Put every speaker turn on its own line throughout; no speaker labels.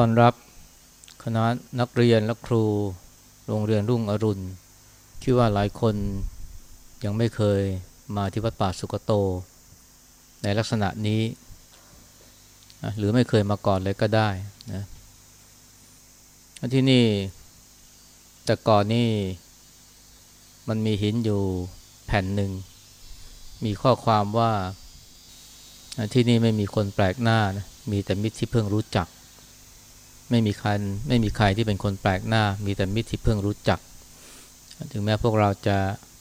ต้อนรับคณะนักเรียนและครูโรงเรียนรุ่งอรุณ คิดว่าหลายคนยังไม่เคยมาที่วัดป่าสุกโต ในลักษณะนี้ หรือไม่เคยมาก่อนเลยก็ได้นะที่นี่แต่ก่อนนี่มันมีหินอยู่แผ่นหนึ่ง มีข้อความว่าที่นี่ไม่มีคนแปลกหน้านะมีแต่มิตรที่เพิ่งรู้จัก ไม่มีใครไม่มีใครที่เป็นคนแปลกหน้า มีแต่มิตรที่เพิ่งรู้จัก ถึงแม้พวกเราจะ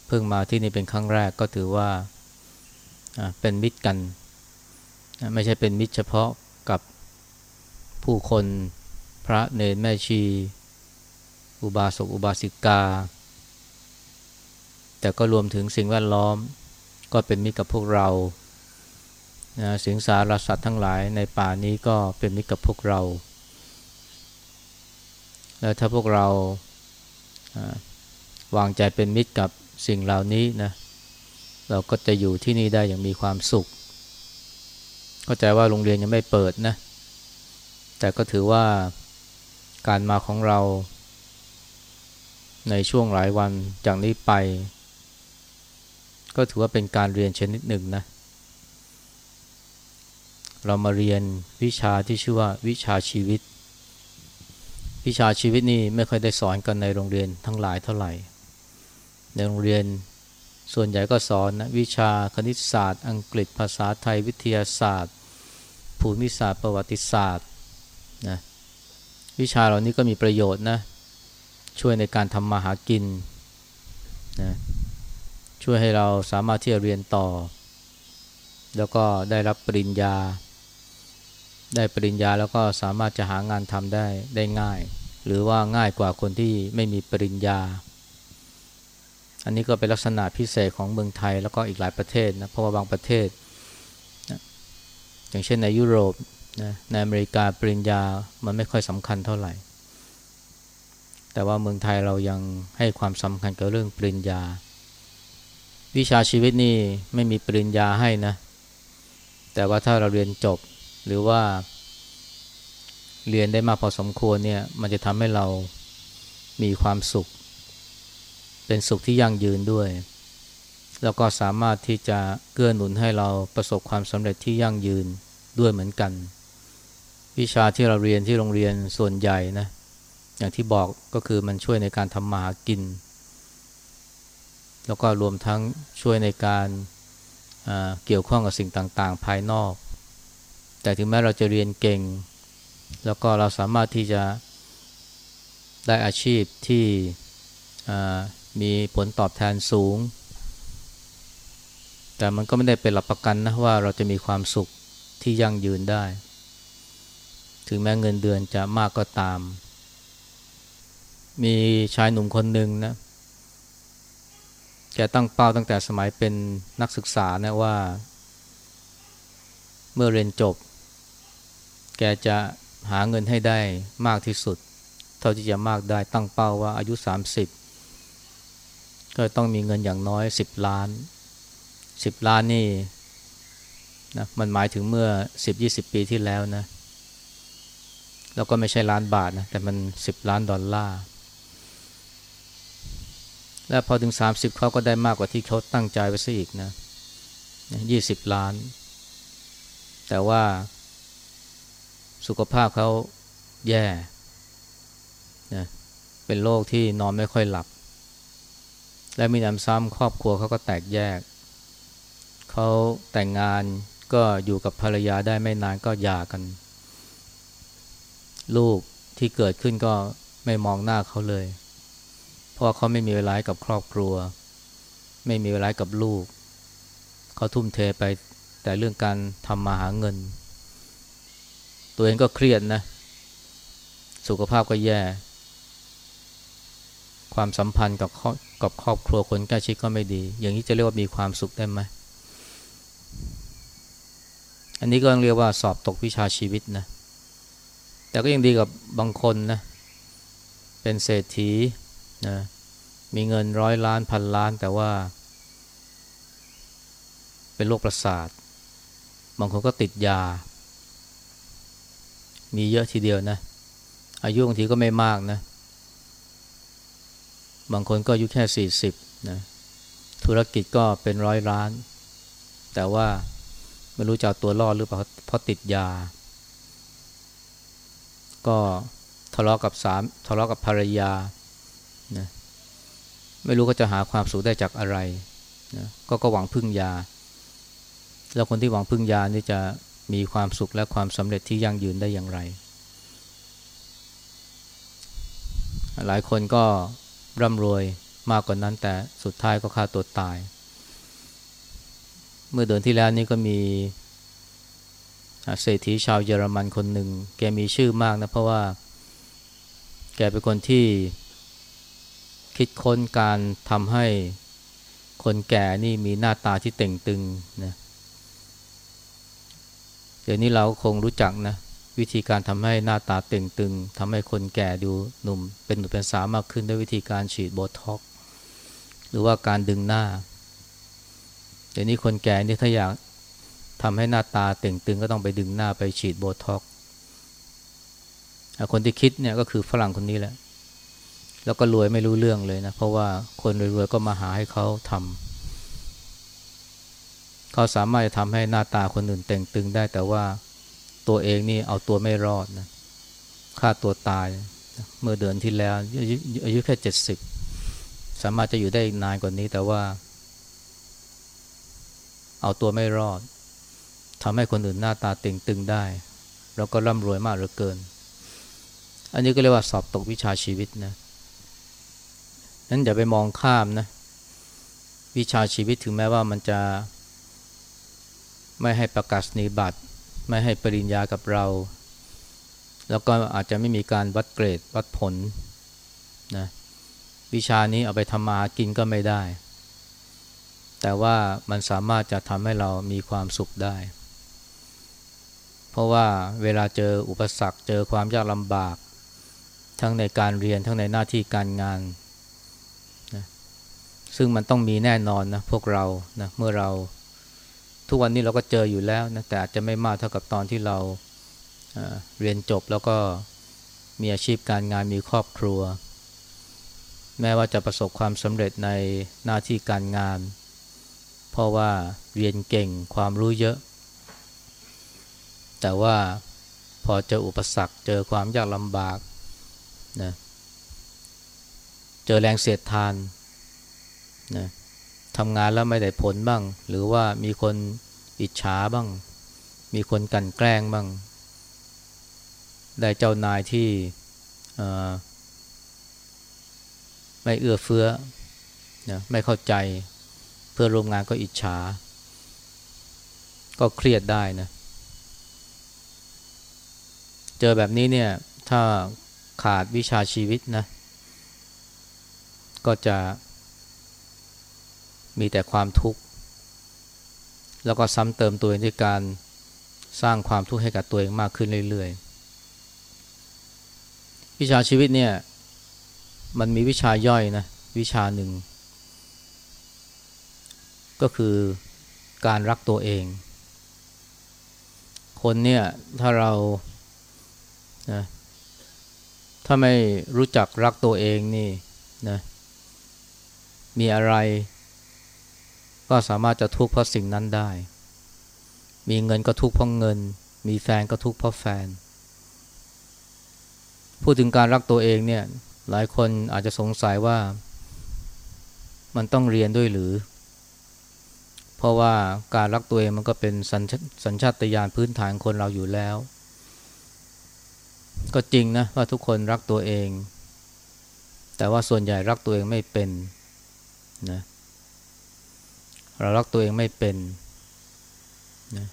เพิ่งมาที่นี่เป็นครั้งแรกก็ถือว่าเป็นมิตรกัน ไม่ใช่เป็นมิตรเฉพาะกับผู้คนพระเนรแม่ชี อุบาสกอุบาสิกา แต่ก็รวมถึงสิ่งแวดล้อมก็เป็นมิตรกับพวกเรานะสิงสารสัตว์ทั้งหลายในป่านี้ก็เป็นมิตรกับพวกเรา แล้วถ้าพวกเราวางใจเป็นมิตรกับสิ่งเหล่านี้นะเราก็จะอยู่ที่นี่ได้อย่างมีความสุข เข้าใจว่าโรงเรียนยังไม่เปิดนะ แต่ก็ถือว่าการมาของเรา ในช่วงหลายวันจากนี้ไป ก็ถือว่าเป็นการเรียนชนิดหนึ่งนะ เรามาเรียนวิชาที่ชื่อว่าวิชาชีวิต วิชาชีวิตนี่ไม่ค่อยได้สอนกันในโรงเรียนทั้งหลายเท่าไหร่ ในโรงเรียนส่วนใหญ่ก็สอนนะวิชาคณิตศาสตร์ อังกฤษภาษาไทยวิทยาศาสตร์ ภูมิศาสตร์ ประวัติศาสตร์นะวิชาเหล่านี้ก็มีประโยชน์นะช่วยในการทำมาหากินนะช่วยให้เราสามารถที่จะเรียนต่อ แล้วก็ได้รับปริญญา ได้ปริญญาแล้วก็สามารถจะหางานทำได้ได้ง่าย หรือว่าง่ายกว่าคนที่ไม่มีปริญญา อันนี้ก็เป็นลักษณะพิเศษของเมืองไทยแล้วก็อีกหลายประเทศนะเพราะว่าบางประเทศนะอย่างเช่นในยุโรปนะในอเมริกาปริญญามันไม่ค่อยสำคัญเท่าไหร่ แต่ว่าเมืองไทยเรายังให้ความสำคัญกับเรื่องปริญญา วิชาชีวิตนี่ไม่มีปริญญาให้นะ แต่ว่าถ้าเราเรียนจบ หรือว่า เรียนได้มากพอสมควรเนี่ย มันจะทำให้เรามีความสุข เป็นสุขที่ยั่งยืนด้วย แล้วก็สามารถที่จะเกื้อหนุนให้เราประสบความสำเร็จที่ยั่งยืนด้วยเหมือนกัน วิชาที่เราเรียนที่โรงเรียนส่วนใหญ่นะ อย่างที่บอกก็คือมันช่วยในการทำมาหากิน แล้วก็รวมทั้งช่วยในการเกี่ยวข้องกับสิ่งต่างๆ ภายนอก แต่ถึงแม้เราจะเรียนเก่ง แล้วก็เราสามารถที่จะได้อาชีพที่มีผลตอบแทนสูง แต่มันก็ไม่ได้เป็นหลักประกันนะว่าเราจะมีความสุขที่ยั่งยืนได้ ถึงแม้เงินเดือนจะมากก็ตาม มีชายหนุ่มคนหนึ่งนะแกตั้งเป้าตั้งแต่สมัยเป็นนักศึกษานะว่า เมื่อเรียนจบ แกจะหาเงินให้ได้มากที่สุด เท่าที่จะมากได้ตั้งเป้าว่าอายุ 30 ก็ต้องมีเงินอย่างน้อย 10 ล้าน 10 ล้านนี่นะมันหมายถึงเมื่อ 10-20 ปีที่แล้วนะ แล้วก็ไม่ใช่ล้านบาทนะ แต่มัน 10 ล้านดอลลาร์ และพอถึง 30 เขาก็ได้มากกว่าที่เขาตั้งใจไว้ซะอีกนะ 20 ล้าน แต่ว่า สุขภาพเขาแย่นะเป็นโรคที่นอนไม่ค่อยหลับ และมีน้ำซ้ำครอบครัวเขาก็แตกแยก เขาแต่งงานก็อยู่กับภรรยาได้ไม่นานก็หย่ากัน ลูกที่เกิดขึ้นก็ไม่มองหน้าเขาเลย เพราะเขาไม่มีเวลากับครอบครัว ไม่มีเวลากับลูก เขาทุ่มเทไปแต่เรื่องการทำมาหาเงิน ตัวเองก็เครียดนะ สุขภาพก็แย่ ความสัมพันธ์กับกับครอบครัวคนใกล้ชิดก็ไม่ดี อย่างนี้จะเรียกว่ามีความสุขได้ไหมอันนี้ก็เรียกว่าสอบตกวิชาชีวิตนะ แต่ก็ยังดีกับบางคนนะ เป็นเศรษฐีนะ มีเงินร้อยล้านพันล้านแต่ว่า เป็นโรคประสาท บางคนก็ติดยา มีเยอะทีเดียวนะ อายุบางทีก็ไม่มากนะ บางคนก็อายุแค่สี่สิบนะธุรกิจก็เป็นร้อยล้าน แต่ว่าไม่รู้จะตัวรอดหรือเปล่าเพราะติดยา ก็ทะเลาะกับสามทะเลาะกับภรรยานะไม่รู้ก็จะหาความสุขได้จากอะไรนะก็ก็หวังพึ่งยา แล้วคนที่หวังพึ่งยานี่จะ มีความสุขและความสำเร็จที่ยั่งยืนได้อย่างไร หลายคนก็ร่ำรวยมากกว่านั้นแต่สุดท้ายก็ฆ่าตัวตาย เมื่อเดือนที่แล้วนี่ก็มีเศรษฐีชาวเยอรมันคนหนึ่ง แกมีชื่อมากนะเพราะว่า แกเป็นคนที่คิดค้นการทำให้คนแก่นี่มีหน้าตาที่เต่งตึงนะเเดี๋ยวนี้เราคงรู้จักนะวิธีการทำให้หน้าตาเต่งตึงทำให้คนแก่ดูหนุ่ม เป็นหนุ่มเป็นสาวมากขึ้นด้วยวิธีการฉีดโบท็อกหรือว่าการดึงหน้า เดี๋ยวนี้คนแก่นี่ถ้าอยากทำให้หน้าตาเต่งตึงก็ต้องไปดึงหน้าไปฉีดโบท็อกคนที่คิดเนี่ยก็คือฝรั่งคนนี้แหละ แล้วก็รวยไม่รู้เรื่องเลยนะ เพราะว่าคนรวยๆก็มาหาให้เขาทำ เขาสามารถจะทำให้หน้าตาคนอื่นเต่งตึงได้ แต่ว่าตัวเองนี่เอาตัวไม่รอดนะฆ่าตัวตาย เมื่อเดือนที่แล้วอายุแค่เจ็ดสิบสามารถจะอยู่ได้นานกว่านี้ แต่ว่า เอาตัวไม่รอดทำให้คนอื่นหน้าตาเต่งตึงได้ แล้วก็ร่ำรวยมากเหลือเกิน อันนี้ก็เรียกว่าสอบตกวิชาชีวิตนะนั้นอย่าไปมองข้ามนะ วิชาชีวิตถึงแม้ว่ามันจะ ไม่ให้ประกาศนีบัตร ไม่ให้ปริญญากับเรา แล้วก็อาจจะไม่มีการวัดเกรดวัดผลนะวิชานี้เอาไปทำมากินก็ไม่ได้ แต่ว่ามันสามารถจะทำให้เรามีความสุขได้ เพราะว่าเวลาเจออุปสรรคเจอความยากลำบาก ทั้งในการเรียนทั้งในหน้าที่การงานนะซึ่งมันต้องมีแน่นอนนะพวกเรานะเมื่อเรา ทุกวันนี้เราก็เจออยู่แล้วนะแต่อาจจะไม่มากเท่ากับตอนที่เราเรียนจบแล้วก็มีอาชีพการงานมีครอบครัว แม้ว่าจะประสบความสำเร็จในหน้าที่การงาน เพราะว่าเรียนเก่งความรู้เยอะ แต่ว่าพอเจออุปสรรคเจอความยากลำบากนะเจอแรงเสียดทานนะ ทำงานแล้วไม่ได้ผลบ้าง หรือว่ามีคนอิจฉาบ้าง มีคนกันแกล้งบ้าง ได้เจ้านายที่ไม่เอื้อเฟื้อนะไม่เข้าใจเพื่อร่วมงานก็อิจฉา ก็เครียดได้นะเจอแบบนี้เนี่ยถ้าขาดวิชาชีวิตนะ ก็จะ มีแต่ความทุกข์ แล้วก็ซ้ำเติมตัวเองด้วยการสร้างความทุกข์ให้กับตัวเองมากขึ้นเรื่อยๆ วิชาชีวิตเนี่ย มันมีวิชาย่อยนะ วิชาหนึ่ง ก็คือการรักตัวเอง คนเนี่ย ถ้าเรานะถ้าไม่รู้จักรักตัวเองนี่นะมีอะไร ก็สามารถจะทุกข์เพราะสิ่งนั้นได้ มีเงินก็ทุกข์เพราะเงิน มีแฟนก็ทุกข์เพราะแฟน พูดถึงการรักตัวเองเนี่ย หลายคนอาจจะสงสัยว่า มันต้องเรียนด้วยหรือ เพราะว่าการรักตัวเองมันก็เป็นสัญสญชาตญาณพื้นฐานคนเราอยู่แล้ว ก็จริงนะว่าทุกคนรักตัวเอง แต่ว่าส่วนใหญ่รักตัวเองไม่เป็นนะเเรารักตัวเองไม่เป็นนะ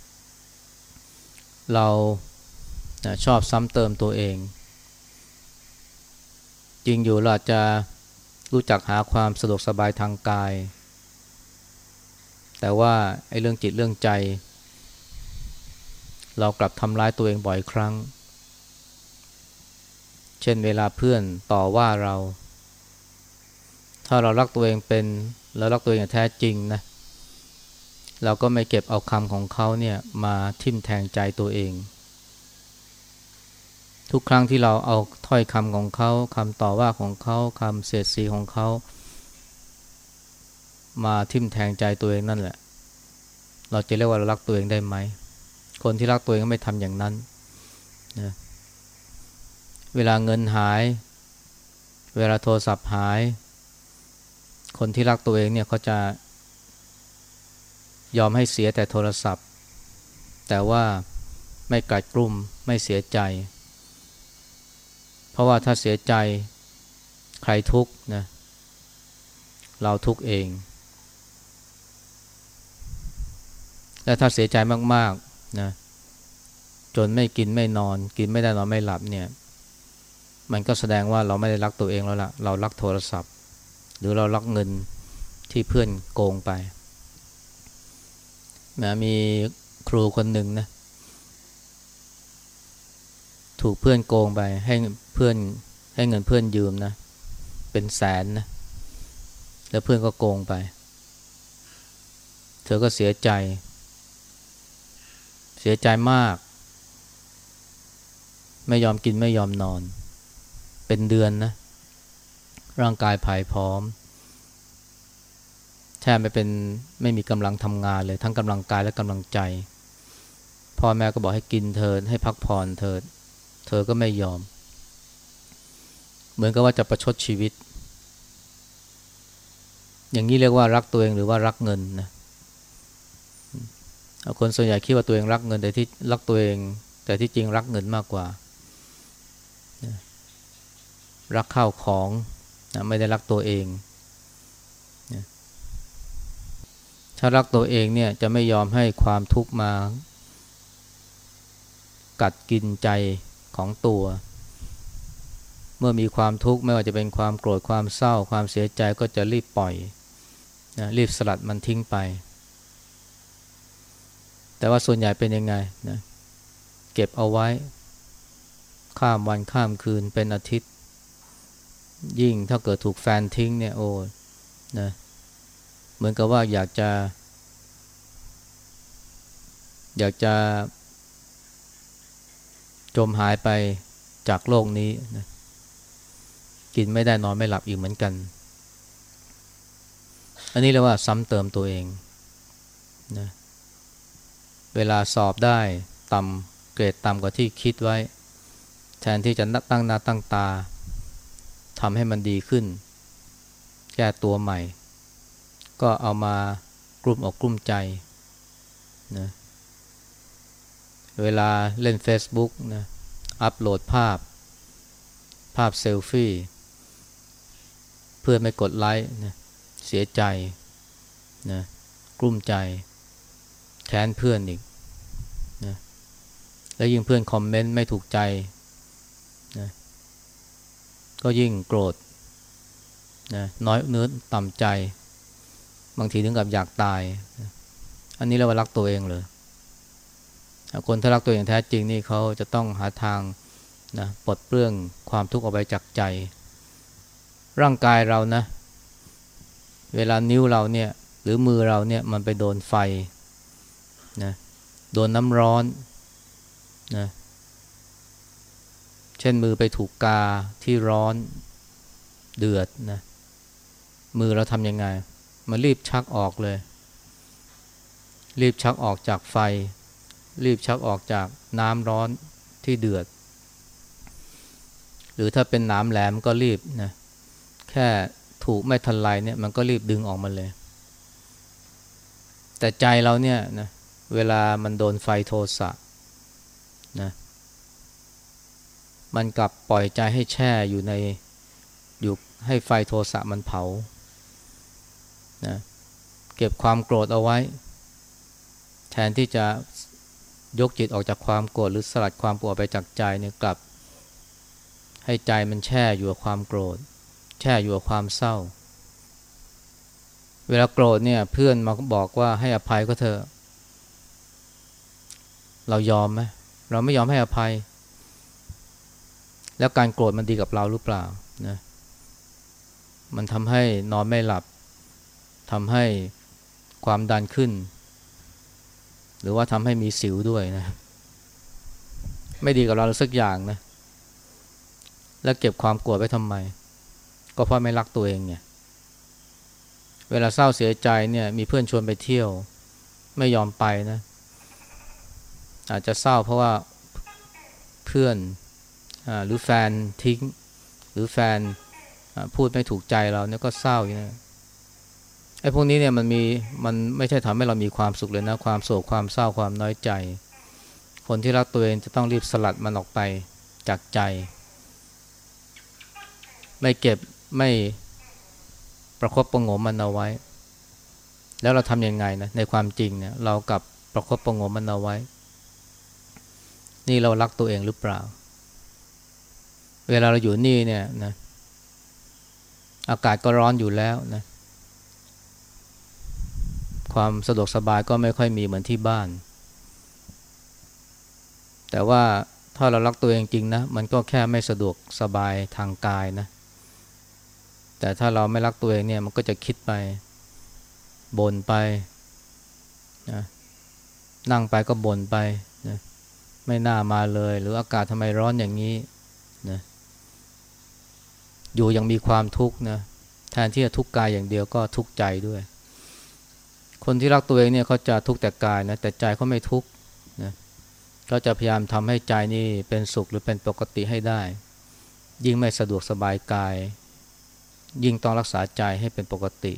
เรานะชอบซ้ำเติมตัวเอง จริงอยู่เราจะรู้จักหาความสะดวกสบายทางกาย แต่ว่าไอ้เรื่องจิตเรื่องใจ เรากลับทำร้ายตัวเองบ่อยครั้ง เช่นเวลาเพื่อนต่อว่าเรา ถ้าเรารักตัวเองเป็นเรารักตัวเองแท้จริงนะเเราก็ไม่เก็บเอาคำของเขาเนี่ยมาทิ่มแทงใจตัวเอง ทุกครั้งที่เราเอาถ้อยคำของเขาคำต่อว่าของเขาคำเสียดสีของเขา มาทิ่มแทงใจตัวเองนั่นแหละ เราจะเรียกว่าเรารักตัวเองได้ไหม คนที่รักตัวเองก็ไม่ทำอย่างนั้นนะเวลาเงินหาย เวลาโทรศัพท์หาย คนที่รักตัวเองเนี่ยเขาจะ ยอมให้เสียแต่โทรศัพท์ แต่ว่าไม่กัดกลุ่มไม่เสียใจ เพราะว่าถ้าเสียใจใครทุกข์นะเราทุกข์เอง และถ้าเสียใจมากๆนะจนไม่กินไม่นอน กินไม่ได้นอนไม่หลับเนี่ย มันก็แสดงว่าเราไม่ได้รักตัวเองแล้วล่ะ เรารักโทรศัพท์ หรือเรารักเงินที่เพื่อนโกงไป นะมีครูคนหนึ่งนะ ถูกเพื่อนโกงไปให้เพื่อนให้เงินเพื่อนยืมนะ เป็นแสนนะ แล้วเพื่อนก็โกงไป เธอก็เสียใจ เสียใจมาก ไม่ยอมกินไม่ยอมนอน เป็นเดือนนะ ร่างกายผายพร้อม แทบไม่เป็นไม่มีกำลังทำงานเลยทั้งกำลังกายและกำลังใจพ่อแม่ก็บอกให้กินเธอให้พักผ่อนเธอเธอก็ไม่ยอม เหมือนกับว่าจะประชดชีวิต อย่างนี้เรียกว่ารักตัวเองหรือว่ารักเงินนะคนส่วนใหญ่คิดว่าตัวเองรักเงินแต่ที่รักตัวเอง แต่ที่จริงรักเงินมากกว่า รักข้าวของนะไม่ได้รักตัวเอง ถ้ารักตัวเองเนี่ยจะไม่ยอมให้ความทุกข์มา กัดกินใจของตัว เมื่อมีความทุกข์ไม่ว่าจะเป็นความโกรธความเศร้า ความเสียใจก็จะรีบปล่อยนะรีบสลัดมันทิ้งไป แต่ว่าส่วนใหญ่เป็นยังไงนะเก็บเอาไว้ ข้ามวันข้ามคืนเป็นอาทิตย์ ยิ่งถ้าเกิดถูกแฟนทิ้งเนี่ยโอ้นะเหมือนกับว่าอยากจะ อยากจะ จมหายไปจากโลกนี้นะกินไม่ได้นอนไม่หลับอีกเหมือนกัน อันนี้เรียกว่าซ้ำเติมตัวเองนะเวลาสอบได้ต่ำเกรดต่ำกว่าที่คิดไว้ แทนที่จะตั้งหน้าตั้งตาทำให้มันดีขึ้น แก้ตัวใหม่ ก็เอามากลุ่มอกกลุ่มใจนะเวลาเล่น Facebook นะอัปโหลดภาพ ภาพเซลฟี่ เพื่อไม่กดไลค์นะเสียใจนะกลุ้มใจแค้นเพื่อนอีกนะแล้วยิ่งเพื่อนคอมเมนต์ไม่ถูกใจนะก็ยิ่งโกรธนะน้อยเนื้อต่ำใจ บางทีถึงกับอยากตาย อันนี้เราว่ารักตัวเองเลยคนถ้ารักตัวเองแท้จริงนี่เขาจะต้องหาทางนะปลดเปลื้องความทุกข์ออกไปจากใจ ร่างกายเรานะ เวลานิ้วเราเนี่ย หรือมือเราเนี่ยมันไปโดนไฟนะโดนน้ำร้อนนะเช่นมือไปถูกกาที่ร้อนเดือดนะมือเราทำยังไง มันรีบชักออกเลย รีบชักออกจากไฟ รีบชักออกจากน้ำร้อนที่เดือด หรือถ้าเป็นน้ำแหลมก็รีบนะแค่ถูกไม่ทันไรเนี่ยมันก็รีบดึงออกมาเลย แต่ใจเราเนี่ยนะเวลามันโดนไฟโทสะนะมันกลับปล่อยใจให้แช่อยู่ในอยู่ให้ไฟโทสะมันเผา นะเก็บความโกรธเอาไว้ แทนที่จะยกจิตออกจากความโกรธหรือสลัดความปวดไปจากใจเนี่ยกลับ ให้ใจมันแช่อยู่กับความโกรธ แช่อยู่กับความเศร้า เวลาโกรธเนี่ยเพื่อนมาบอกว่าให้อภัยก็เถอะ เรายอมไหมเราไม่ยอมให้อภัย แล้วการโกรธมันดีกับเราหรือเปล่านะมันทำให้นอนไม่หลับ ทำให้ความดันขึ้น หรือว่าทำให้มีสิวด้วยนะ ไม่ดีกับเราสักอย่างนะ แล้วเก็บความกลัวไว้ทำไม ก็เพราะไม่รักตัวเองไงเวลาเศร้าเสียใจเนี่ย มีเพื่อนชวนไปเที่ยว ไม่ยอมไปนะ อาจจะเศร้าเพราะว่าเพื่อนอหรือแฟนทิ้ง หรือแฟนพูดไม่ถูกใจเราเนี่ยก็เศร้าอย่างนี้ ไอ้พวกนี้เนี่ยมันมีมันไม่ใช่ทำให้เรามีความสุขเลยนะ ความโศกความเศร้าความน้อยใจ คนที่รักตัวเองจะต้องรีบสลัดมันออกไปจากใจ ไม่เก็บไม่ประคบประงมมันเอาไว้ แล้วเราทำยังไงนะในความจริงเนี่ยเรากับประคบประงมมันเอาไว้ นี่เรารักตัวเองหรือเปล่า เวลาเราอยู่นี่เนี่ยนะอากาศก็ร้อนอยู่แล้วนะ ความสะดวกสบายก็ไม่ค่อยมีเหมือนที่บ้าน แต่ว่าถ้าเรารักตัวเองจริงนะ มันก็แค่ไม่สะดวกสบายทางกายนะ แต่ถ้าเราไม่รักตัวเองเนี่ยมันก็จะคิดไปบ่นไปนะนั่งไปก็บ่นไปนะไม่น่ามาเลย หรืออากาศทำไมร้อนอย่างนี้นะอยู่ยังมีความทุกข์นะแทนที่จะทุกข์กายอย่างเดียวก็ทุกข์ใจด้วย คนที่รักตัวเองเนี่ยเขาจะทุกข์แต่กายนะแต่ใจเขาไม่ทุกข์นะเขาจะพยายามทำให้ใจนี่เป็นสุขหรือเป็นปกติให้ได้ ยิ่งไม่สะดวกสบายกาย ยิ่งต้องรักษาใจให้เป็นปกติ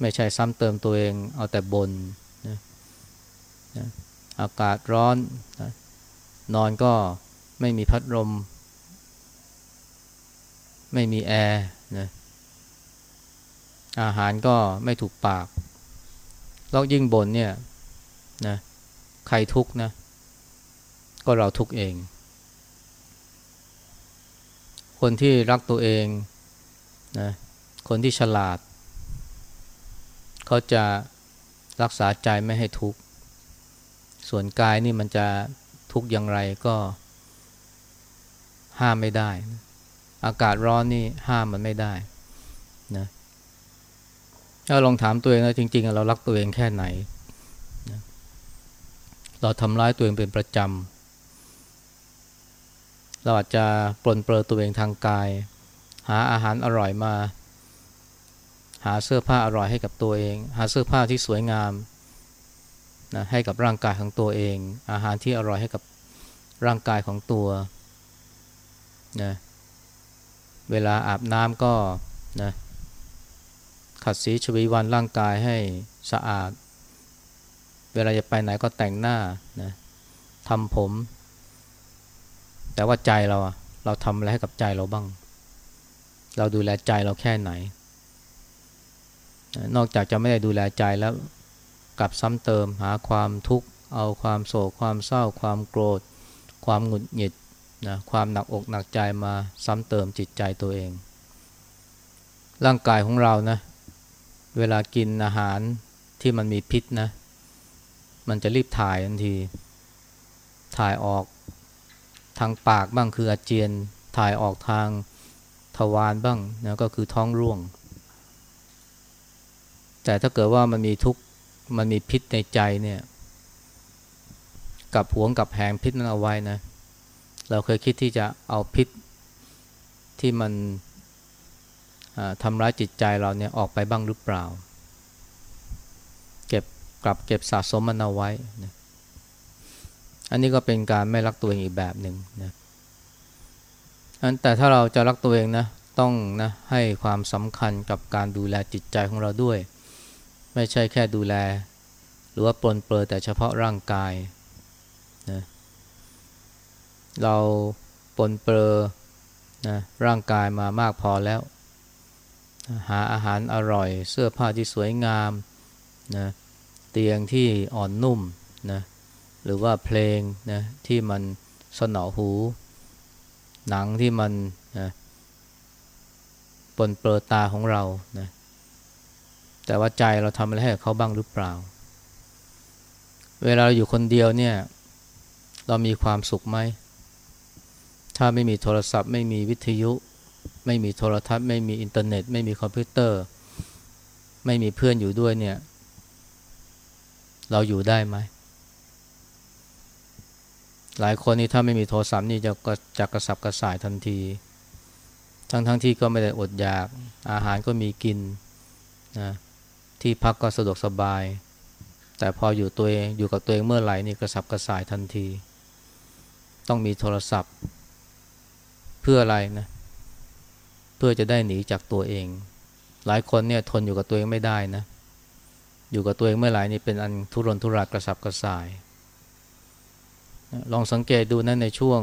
ไม่ใช่ซ้ำเติมตัวเองเอาแต่บนนะนะอากาศร้อนนะนอนก็ไม่มีพัดลม ไม่มีแอร์นะอาหารก็ไม่ถูกปาก แล้วยิ่งบนเนี่ยนะใครทุกนะ ก็เราทุกเอง คนที่รักตัวเองนะคนที่ฉลาด เขาจะรักษาใจไม่ให้ทุกข์ ส่วนกายนี่มันจะทุกข์อย่างไรก็ห้ามไม่ได้ อากาศร้อนนี่ห้ามมันไม่ได้นะ ถ้าลองถามตัวเองนะจริง ๆ เรารักตัวเองแค่ไหน เราทำร้ายตัวเองเป็นประจำ เราอาจจะปลนเปลือตัวเองทางกาย หาอาหารอร่อยมา หาเสื้อผ้าอร่อยให้กับตัวเอง หาเสื้อผ้าที่สวยงามนะให้กับร่างกายของตัวเอง อาหารที่อร่อยให้กับร่างกายของตัวนะเวลาอาบน้ำก็นะ ขัดสีชวีวันร่างกายให้สะอาด เวลาจะไปไหนก็แต่งหน้านะทำผม แต่ว่าใจเราเราทำอะไรให้กับใจเราบ้าง เราดูแลใจเราแค่ไหน นอกจากจะไม่ได้ดูแลใจแล้วกลับซ้ำเติมหาความทุกข์ เอาความโศกความเศร้า ความโกรธ ความหงุดหงิดนะความหนักอกหนักใจมาซ้ำเติมจิตใจตัวเอง ร่างกายของเรานะ เวลากินอาหารที่มันมีพิษนะ มันจะรีบถ่ายทันที ถ่ายออกทางปากบ้างคืออาเจียน ถ่ายออกทางทวารบ้างนะก็คือท้องร่วง แต่ถ้าเกิดว่ามันมีทุกมันมีพิษในใจเนี่ย กับหวงกับแหงพิษนั้นเอาไว้นะ เราเคยคิดที่จะเอาพิษที่มัน ทำร้ายจิตใจเราเนี่ยออกไปบ้างหรือเปล่า เก็บกลับเก็บสะสมมันเอาไว้นะอันนี้ก็เป็นการไม่รักตัวเองอีกแบบหนึ่งนะอันแต่ถ้าเราจะรักตัวเองนะต้องนะให้ความสำคัญกับการดูแลจิตใจของเราด้วย ไม่ใช่แค่ดูแล หรือว่าปลนเปลือแต่เฉพาะร่างกายนะเราปลนเปลือนะร่างกายมามากพอแล้ว หาอาหารอร่อย เสื้อผ้าที่สวยงามนะเตียงที่อ่อนนุ่มนะหรือว่าเพลงนะที่มันสนอหู หนังที่มันนะปนเปลือตาของเรานะแต่ว่าใจเราทำอะไรให้เขาบ้างหรือเปล่า เวลาเราอยู่คนเดียวเนี่ย เรามีความสุขไหม ถ้าไม่มีโทรศัพท์ไม่มีวิทยุ ไม่มีโทรทัศน์ ไม่มีอินเทอร์เน็ต ไม่มีคอมพิวเตอร์ ไม่มีเพื่อนอยู่ด้วยเนี่ย เราอยู่ได้ไหม หลายคนนี่ถ้าไม่มีโทรศัพท์นี่จะจะกระสับกระส่ายทันที ทั้งทั้งที่ก็ไม่ได้อดอยาก อาหารก็มีกินนะที่พักก็สะดวกสบาย แต่พออยู่ตัวเองอยู่กับตัวเองเมื่อไหร่นี่กระสับกระส่ายทันที ต้องมีโทรศัพท์ เพื่ออะไรนะ เพื่อจะได้หนีจากตัวเอง หลายคนเนี่ยทนอยู่กับตัวเองไม่ได้นะ อยู่กับตัวเองเมื่อไหร่นี่เป็นอันทุรนทุรายกระสับกระส่าย ลองสังเกตดูนะในช่วง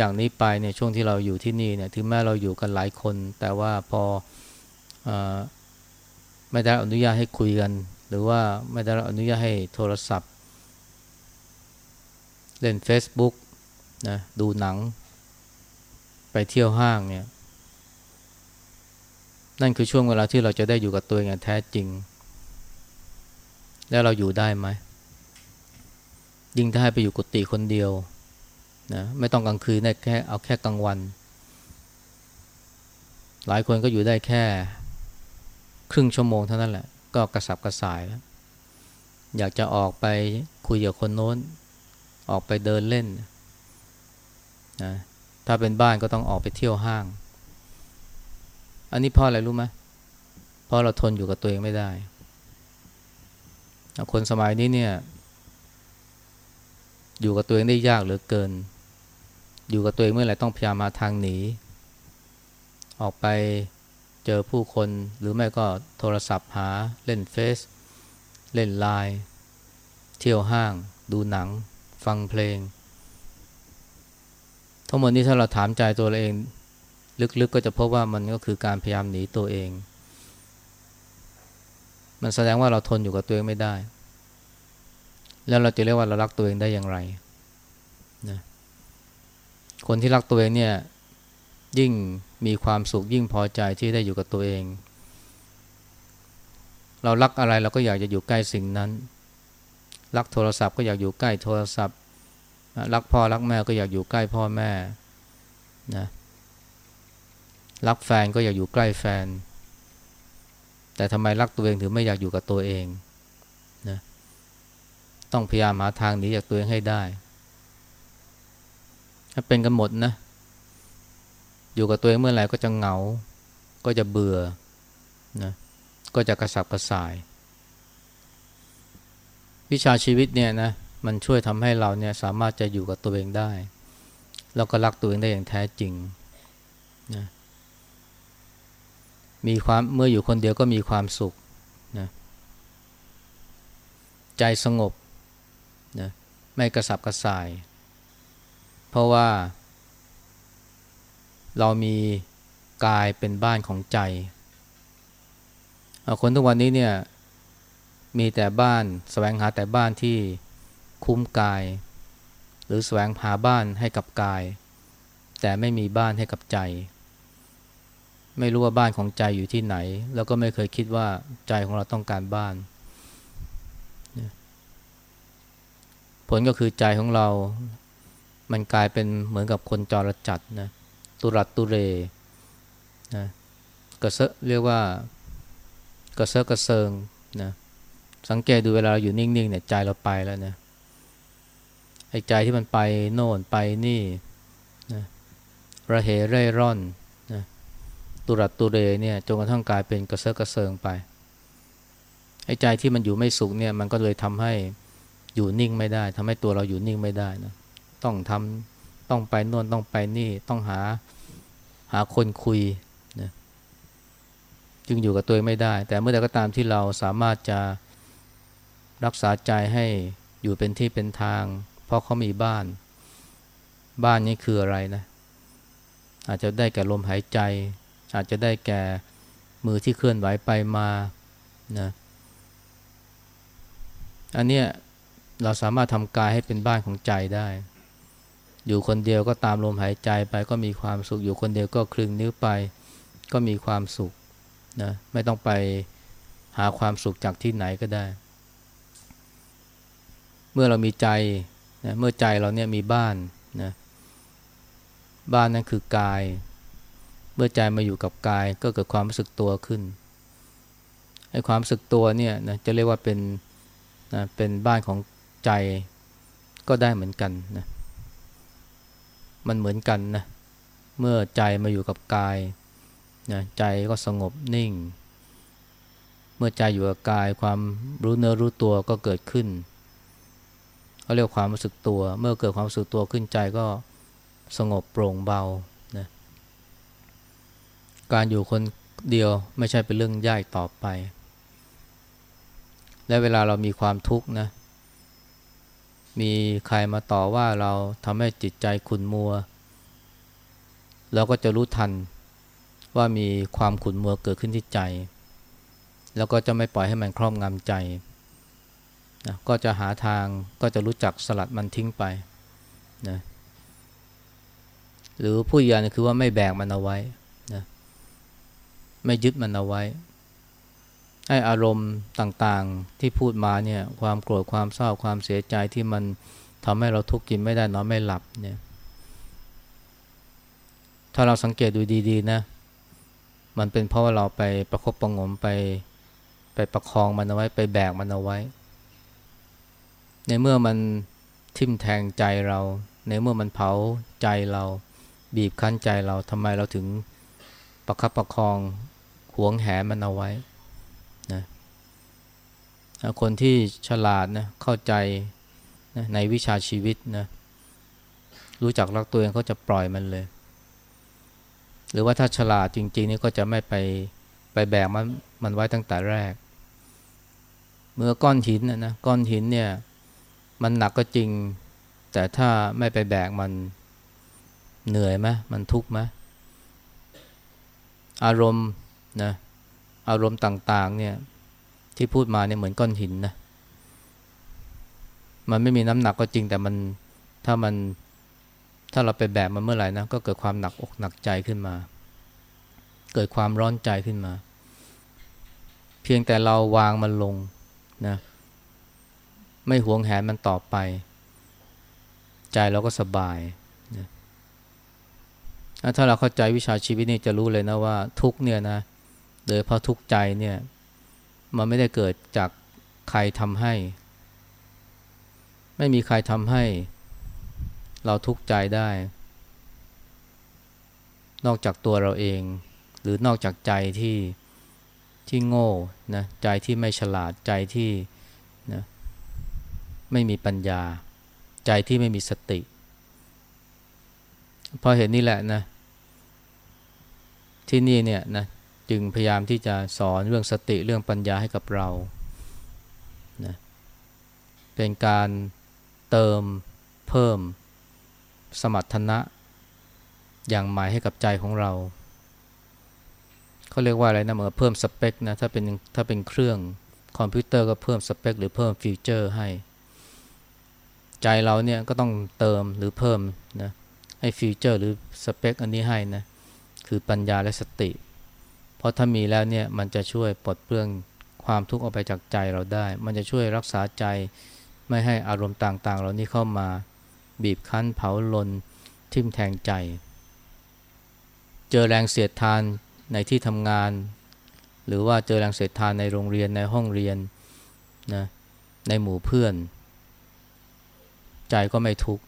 จากนี้ไปเนี่ยช่วงที่เราอยู่ที่นี่เนี่ยถึงแม้เราอยู่กันหลายคน แต่ว่าพออไม่ได้อนุญาตให้คุยกัน หรือว่าไม่ได้อนุญาตให้โทรศัพท์ เล่น Facebook นะดูหนัง ไปเที่ยวห้างเนี่ย นั่นคือช่วงเวลาที่เราจะได้อยู่กับตัวเองอย่างแท้จริง แล้วเราอยู่ได้ไหม ยิ่งถ้าให้ไปอยู่กุฏิคนเดียวนะไม่ต้องกลางคืนได้แค่เอาแค่กลางวัน หลายคนก็อยู่ได้แค่ ครึ่งชั่วโมงเท่านั้นแหละ ก็กระสับกระส่ายแล้ว อยากจะออกไปคุยกับคนโน้น ออกไปเดินเล่นนะถ้าเป็นบ้านก็ต้องออกไปเที่ยวห้าง อันนี้เพราะอะไรรู้ไหมเพราะเราทนอยู่กับตัวเองไม่ได้ คนสมัยนี้เนี่ย อยู่กับตัวเองได้ยากเหลือเกิน อยู่กับตัวเองเมื่อไหร่ต้องพยายามมาทางหนี ออกไปเจอผู้คนหรือไม่ก็โทรศัพท์หาเล่นเฟซเล่นไลน์เที่ยวห้าง ดูหนัง ฟังเพลง ทั้งหมดนี้ถ้าเราถามใจตัวเราเอง ลึกๆก็จะพบว่ามันก็คือการพยายามหนีตัวเอง มันแสดงว่าเราทนอยู่กับตัวเองไม่ได้ แล้วเราจะเรียกว่าเรารักตัวเองได้อย่างไรนะคนที่รักตัวเองเนี่ยยิ่งมีความสุขยิ่งพอใจที่ได้อยู่กับตัวเอง เรารักอะไรเราก็อยากจะอยู่ใกล้สิ่งนั้น รักโทรศัพท์ก็อยากอยู่ใกล้โทรศัพท์ รักพ่อรักแม่ก็อยากอยู่ใกล้พ่อแม่นะ รักแฟนก็อยากอยู่ใกล้แฟน แต่ทำไมรักตัวเองถึงไม่อยากอยู่กับตัวเองนะต้องพยายามหาทางหนีจากตัวเองให้ได้ ถ้าเป็นกันหมดนะ อยู่กับตัวเองเมื่อไหร่ก็จะเหงา ก็จะเบื่อนะก็จะกระสับกระส่าย วิชาชีวิตเนี่ยนะมันช่วยทำให้เราเนี่ยสามารถจะอยู่กับตัวเองได้ แล้วก็รักตัวเองได้อย่างแท้จริง นะ มีความเมื่ออยู่คนเดียวก็มีความสุขนะใจสงบนะไม่กระสับกระส่าย เพราะว่า เรามีกายเป็นบ้านของใจ คนทุกวันนี้เนี่ยมีแต่บ้านสแสวงหาแต่บ้านที่คุ้มกาย หรือสแสวงหาบ้านให้กับกาย แต่ไม่มีบ้านให้กับใจ ไม่รู้ว่าบ้านของใจอยู่ที่ไหน แล้วก็ไม่เคยคิดว่าใจของเราต้องการบ้าน ผลก็คือใจของเรา มันกลายเป็นเหมือนกับคนจรจัดนะตุรัตตุเรนะกระเซาะเรียกว่ากระเซาะกระเซิงนะสังเกตดูเวลาอยู่นิ่งๆเนี่ยใจเราไปแล้วนะไอ้ใจที่มันไปโน่นไปนี่นะระเหเร่ร่อน ตุรัตตุเรเนี่ยจนกระทั่งกลายเป็นกระเซาะกระเซิงไปไอ้ใจที่มันอยู่ไม่สุขเนี่ยมันก็เลยทำให้อยู่นิ่งไม่ได้ทำให้ตัวเราอยู่นิ่งไม่ได้นะต้องทำต้องไปโน่นต้องไปนี่ต้องหาหาคนคุยนะจึงอยู่กับตัวไม่ได้ แต่เมื่อใดก็ตามที่เราสามารถจะรักษาใจให้อยู่เป็นที่เป็นทาง เพราะเขามีบ้าน บ้านนี้คืออะไรนะ อาจจะได้แก่ลมหายใจ อาจจะได้แก่มือที่เคลื่อนไหวไปมานะอันเนี้ยเราสามารถทำกายให้เป็นบ้านของใจได้ อยู่คนเดียวก็ตามลมหายใจไปก็มีความสุข อยู่คนเดียวก็คลึงนิ้วไป ก็มีความสุขนะไม่ต้องไปหาความสุขจากที่ไหนก็ได้ เมื่อเรามีใจนะเมื่อใจเราเนี่ยมีบ้านนะบ้านนั้นคือกาย เมื่อใจมาอยู่กับกายก็เกิดความรู้สึกตัวขึ้นไอ้ความรู้สึกตัวเนี่ยนะจะเรียกว่าเป็นนะเป็นบ้านของใจก็ได้เหมือนกันนะมันเหมือนกันนะเมื่อใจมาอยู่กับกายนะใจก็สงบนิ่ง เมื่อใจอยู่กับกายความรู้เนื้อรู้ตัวก็เกิดขึ้นเขาเรียกความรู้สึกตัว เมื่อเกิดความรู้สึกตัวขึ้นใจก็สงบโปร่งเบา การอยู่คนเดียวไม่ใช่เป็นเรื่องยากต่อไป และเวลาเรามีความทุกข์นะ มีใครมาต่อว่าเราทำให้จิตใจขุ่นมัว เราก็จะรู้ทันว่ามีความขุ่นมัวเกิดขึ้นที่ใจ แล้วก็จะไม่ปล่อยให้มันครอบงำใจนะก็จะหาทางก็จะรู้จักสลัดมันทิ้งไปนะหรือผู้ยานคือว่าไม่แบกมันเอาไว้ ไม่ยึดมันเอาไว้ไออารมณ์ต่างๆที่พูดมาเนี่ยความโกรธความเศร้าความเสียใจที่มันทำให้เราทุกข์กินไม่ได้นอนไม่หลับเนี่ยถ้าเราสังเกตดูดีๆนะ มันเป็นเพราะว่าเราไปประคบประงมไป ไปประคองมันเอาไว้ไปแบกมันเอาไว้ ในเมื่อมันทิ่มแทงใจเรา ในเมื่อมันเผาใจเรา บีบคั้นใจเราทำไมเราถึงประคับประคอง หวงแหมันเอาไว้นะคนที่ฉลาดนะเข้าใจนะในวิชาชีวิตนะรู้จักรักตัวเองเขาจะปล่อยมันเลย หรือว่าถ้าฉลาดจริง ๆ นี่ก็จะไม่ไปไปแบกมันมันไว้ตั้งแต่แรก เมื่อก้อนหินนะนะก้อนหินเนี่ยมันหนักก็จริง แต่ถ้าไม่ไปแบกมันเหนื่อยไหมมันทุกข์ไหมอารมณ์ นะอารมณ์ต่างๆเนี่ยที่พูดมาเนี่ยเหมือนก้อนหินนะมันไม่มีน้ำหนักก็จริงแต่มันถ้ามันถ้าเราไปแบกมันเมื่อไหร่นะก็เกิดความหนักอกหนักใจขึ้นมา เกิดความร้อนใจขึ้นมา เพียงแต่เราวางมันลงนะไม่หวงแหนมันต่อไป ใจเราก็สบายนะถ้าเราเข้าใจวิชาชีวิตนี่จะรู้เลยนะว่าทุกเนี่ยนะ โดยเพราะทุกใจเนี่ยมันไม่ได้เกิดจากใครทำให้ ไม่มีใครทำให้ เราทุกข์ใจได้ นอกจากตัวเราเอง หรือนอกจากใจที่ที่โง่นะใจที่ไม่ฉลาดใจที่นะไม่มีปัญญา ใจที่ไม่มีสติ พอเห็นนี่แหละนะที่นี่เนี่ยนะ จึงพยายามที่จะสอนเรื่องสติเรื่องปัญญาให้กับเรานะเป็นการเติมเพิ่มสมรรถนะ อย่างใหม่ให้กับใจของเราเขาเรียกว่าอะไรนะเหมือนเพิ่มสเปคนะถ้าเป็นถ้าเป็นเครื่องคอมพิวเตอร์ก็เพิ่มสเปคหรือเพิ่มฟีเจอร์ให้ ใจเราเนี่ยก็ต้องเติมหรือเพิ่มนะให้ฟีเจอร์หรือสเปคอันนี้ให้นะคือปัญญาและสติเราะถ้ามีแล้วเนี่ยมันจะช่วยปลดเปลื้องความทุกข์ออกไปจากใจเราได้ มันจะช่วยรักษาใจไม่ให้อารมณ์ต่างๆ เหล่านี้เข้ามาบีบคั้นเผาลนทิ่มแทงใจ เจอแรงเสียดทานในที่ทำงาน หรือว่าเจอแรงเสียดทานในโรงเรียนในห้องเรียนนะในหมู่เพื่อน ใจก็ไม่ทุกข์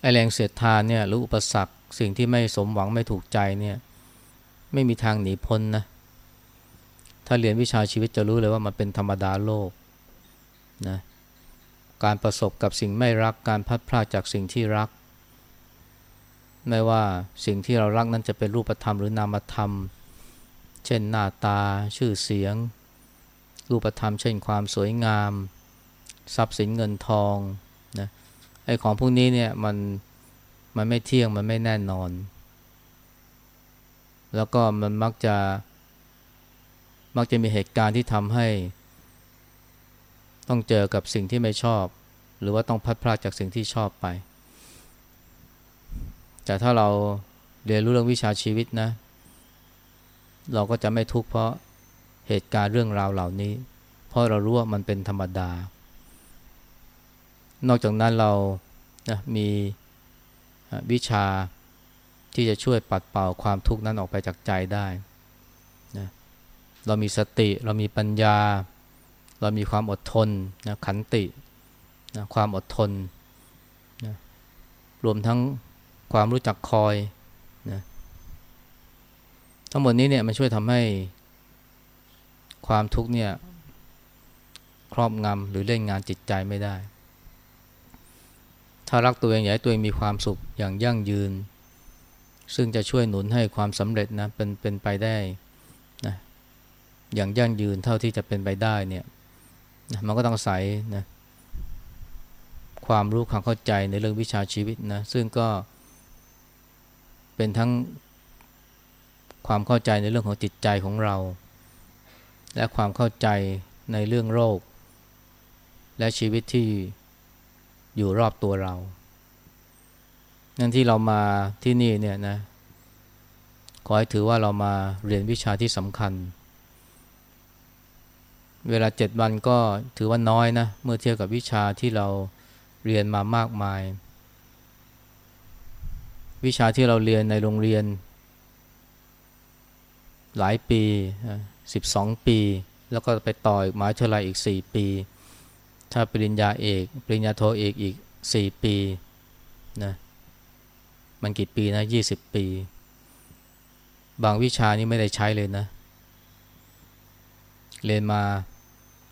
ไอแรงเสียดทานเนี่ยหรืออุปสรรคสิ่งที่ไม่สมหวังไม่ถูกใจเนี่ย ไม่มีทางหนีพ้นนะ ถ้าเรียนวิชาชีวิตจะรู้เลยว่ามันเป็นธรรมดาโลกนะการประสบกับสิ่งไม่รักการพัดพลาดจากสิ่งที่รัก ไม่ว่าสิ่งที่เรารักนั้นจะเป็นรูปธรรมหรือนามธรรม เช่นหน้าตา ชื่อเสียง รูปธรรม เช่นความสวยงาม ทรัพย์สินเงินทองนะไอ้ของพวกนี้เนี่ยมันมันไม่เที่ยงมันไม่แน่นอน แล้วก็มันมักจะ มักจะมีเหตุการณ์ที่ทำให้ ต้องเจอกับสิ่งที่ไม่ชอบ หรือว่าต้องพัดพลาดจากสิ่งที่ชอบไป แต่ถ้าเราเรียนรู้เรื่องวิชาชีวิตนะ เราก็จะไม่ทุกข์เพราะเหตุการณ์เรื่องราวเหล่านี้ เพราะเรารู้ว่ามันเป็นธรรมดา นอกจากนั้นเรานะมีวิชา ที่จะช่วยปัดเป่าความทุกข์นั้นออกไปจากใจได้นะเรามีสติเรามีปัญญา เรามีความอดทนนะขันตินะความอดทนนะรวมทั้งความรู้จักคอยนะทั้งหมดนี้เนี่ยมันช่วยทำให้ความทุกข์เนี่ยครอบงำหรือเล่นงานจิตใจไม่ได้ ถ้ารักตัวเองอยากให้ตัวเองมีความสุขอย่างยั่งยืน ซึ่งจะช่วยหนุนให้ความสำเร็จนะเป็นเป็นไปได้นะอย่างยั่งยืนเท่าที่จะเป็นไปได้เนี่ยนะมันก็ต้องใส่นะความรู้ความเข้าใจในเรื่องวิชาชีวิตนะซึ่งก็เป็นทั้งความเข้าใจในเรื่องของจิตใจของเรา และความเข้าใจในเรื่องโรค และชีวิตที่อยู่รอบตัวเรา นั่นที่เรามาที่นี่เนี่ยนะขอให้ถือว่าเรามาเรียนวิชาที่สำคัญ เวลาเจ็ดวันก็ถือว่าน้อยนะ เมื่อเทียบกับวิชาที่เราเรียนมามากมาย วิชาที่เราเรียนในโรงเรียน หลายปีสิบสองปี แล้วก็ไปต่ออีกมหาวิทยาลัยอีกสี่ปี ถ้าปริญญาเอก ปริญญาโทเอกอีกสี่ปีนะ มันกี่ปีนะยี่สิบปี บางวิชานี่ไม่ได้ใช้เลยนะ เรียนมา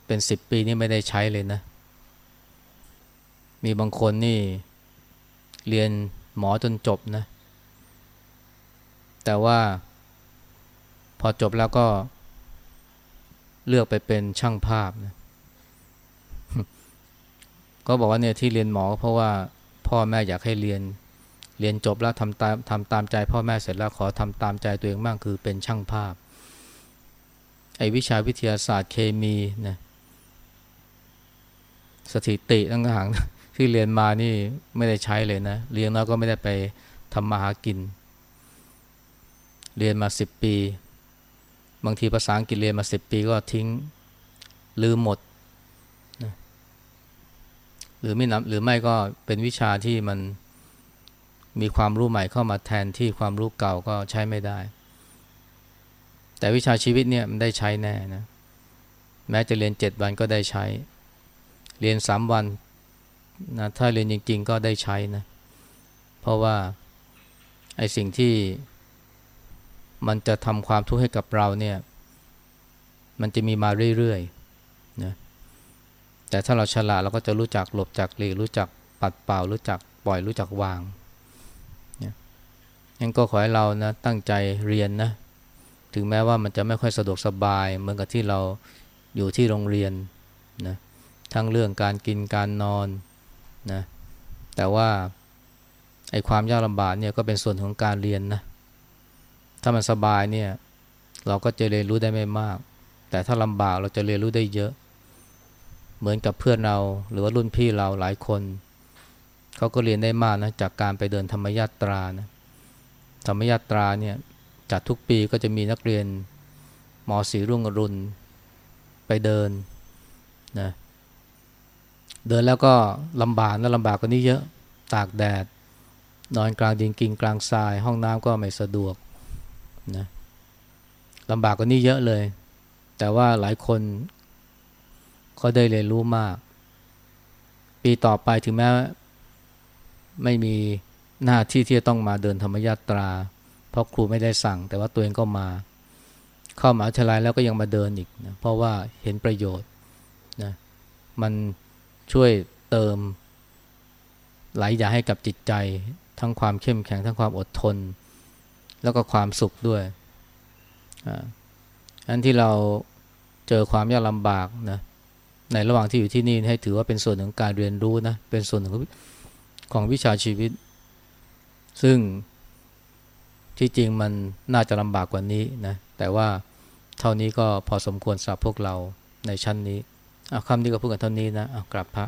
เป็นสิบปีนี่ไม่ได้ใช้เลยนะ มีบางคนนี่เรียนหมอจนจบนะ แต่ว่าพอจบแล้วก็เลือกไปเป็นช่างภาพนะ ก็บอกว่าเนี่ยที่เรียนหมอเพราะว่าพ่อแม่อยากให้เรียน เรียนจบแล้วทำตามทำตามใจพ่อแม่เสร็จแล้วขอทำตามใจตัวเองบ้างคือเป็นช่างภาพ ไอ้วิชาวิทยาศาสตร์เคมีนะสถิติต่างๆที่เรียนมานี่ไม่ได้ใช้เลยนะเรียนแล้วก็ไม่ได้ไปทำมาหากิน เรียนมาสิบปี บางทีภาษาอังกฤษเรียนมาสิบปีก็ทิ้งลืมหมดนะหรือไม่นับหรือไม่ก็เป็นวิชาที่มัน มีความรู้ใหม่เข้ามาแทนที่ความรู้เก่าก็ใช้ไม่ได้ แต่วิชาชีวิตเนี่ยมันได้ใช้แน่นะแม้จะเรียนเจ็ดวันก็ได้ใช้ เรียนสามวันนะถ้าเรียนจริง ๆ ก็ได้ใช้นะ เพราะว่าไอ้สิ่งที่มันจะทำความทุกข์ให้กับเราเนี่ย มันจะมีมาเรื่อยๆนะแต่ถ้าเราฉลาดเราก็จะรู้จักหลบจากหลีกรู้จักปัดเป่ารู้จักปล่อยรู้จักวาง งั้นก็ขอให้เรานะตั้งใจเรียนนะ ถึงแม้ว่ามันจะไม่ค่อยสะดวกสบาย เหมือนกับที่เราอยู่ที่โรงเรียนนะทั้งเรื่องการกินการนอนนะแต่ว่าไอ้ความยากลำบากเนี่ยก็เป็นส่วนของการเรียนนะถ้ามันสบายเนี่ยเราก็จะเรียนรู้ได้ไม่มาก แต่ถ้าลำบากเราจะเรียนรู้ได้เยอะ เหมือนกับเพื่อนเราหรือว่ารุ่นพี่เราหลายคน เขาก็เรียนได้มากนะจากการไปเดินธรรมยาตรานะ ธรรมยาตราเนี่ยจัดทุกปีก็จะมีนักเรียนมสีรุ่งอรุณไปเดินนะเดินแล้วก็ลำบากนะลำบากกว่านี้เยอะตากแดด นอนกลางดินกินกลางทราย ห้องน้ำก็ไม่สะดวกนะลำบากกว่านี้เยอะเลย แต่ว่าหลายคนเขาได้เรียนรู้มาก ปีต่อไปถึงแม้ไม่มี หน้าที่ที่จะต้องมาเดินธรรมยาตรา เพราะครูไม่ได้สั่ง แต่ว่าตัวเองก็มา เข้ามาวิทยาลัยแล้วก็ยังมาเดินอีกนะเพราะว่าเห็นประโยชน์นะมันช่วยเติมหลายอย่างให้กับจิตใจ ทั้งความเข้มแข็งทั้งความอดทน แล้วก็ความสุขด้วยอันที่เราเจอความยากลำบากนะในระหว่างที่อยู่ที่นี่ให้ถือว่าเป็นส่วนของการเรียนรู้นะเป็นส่วนของของวิชาชีวิต ซึ่งที่จริงมันน่าจะลำบากกว่านี้นะแต่ว่าเท่านี้ก็พอสมควรสำหรับพวกเราในชั้นนี้เอาคำนี้ก็พูดกันเท่านี้นะเอากลับพระ